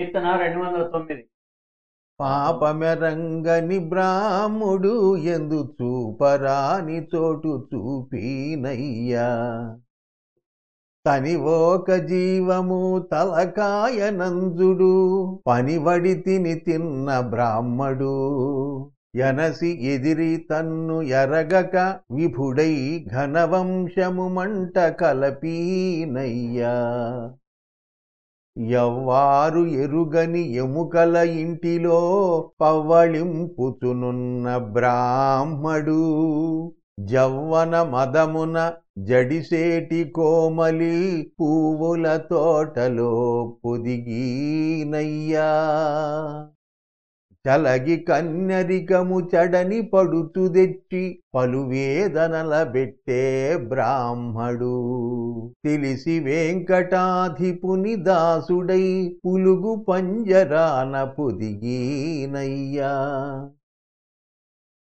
కీర్తన రెండు వందల తొమ్మిది పాపమెరంగని బ్రాహ్ముడు ఎందు చూపరాని చోటు చూపినయ్యా. తనివోక జీవము తలకాయ నంజుడు పనివడి తిని తిన్న బ్రాహ్మడు. ఎనసి ఎదిరి తన్ను ఎరగక విభుడై ఘనవంశము మంట కలపీనయ్యా. ఎవ్వారు ఎరుగని ఎముకల ఇంటిలో పవ్వళింపుచునున్న బ్రాహ్మడు. జవ్వన మదమున జడిసేటి కోమలి పువ్వుల తోటలో పొదిగీనయ్యా. చలగి కన్యరికము చడని పడుతు తెచ్చి పలు వేదనల బెట్టే బ్రాహ్మడు. తెలిసి వెంకటాధిపుని దాసుడై పులుగు పంజరాన పొదిగీనయ్యా.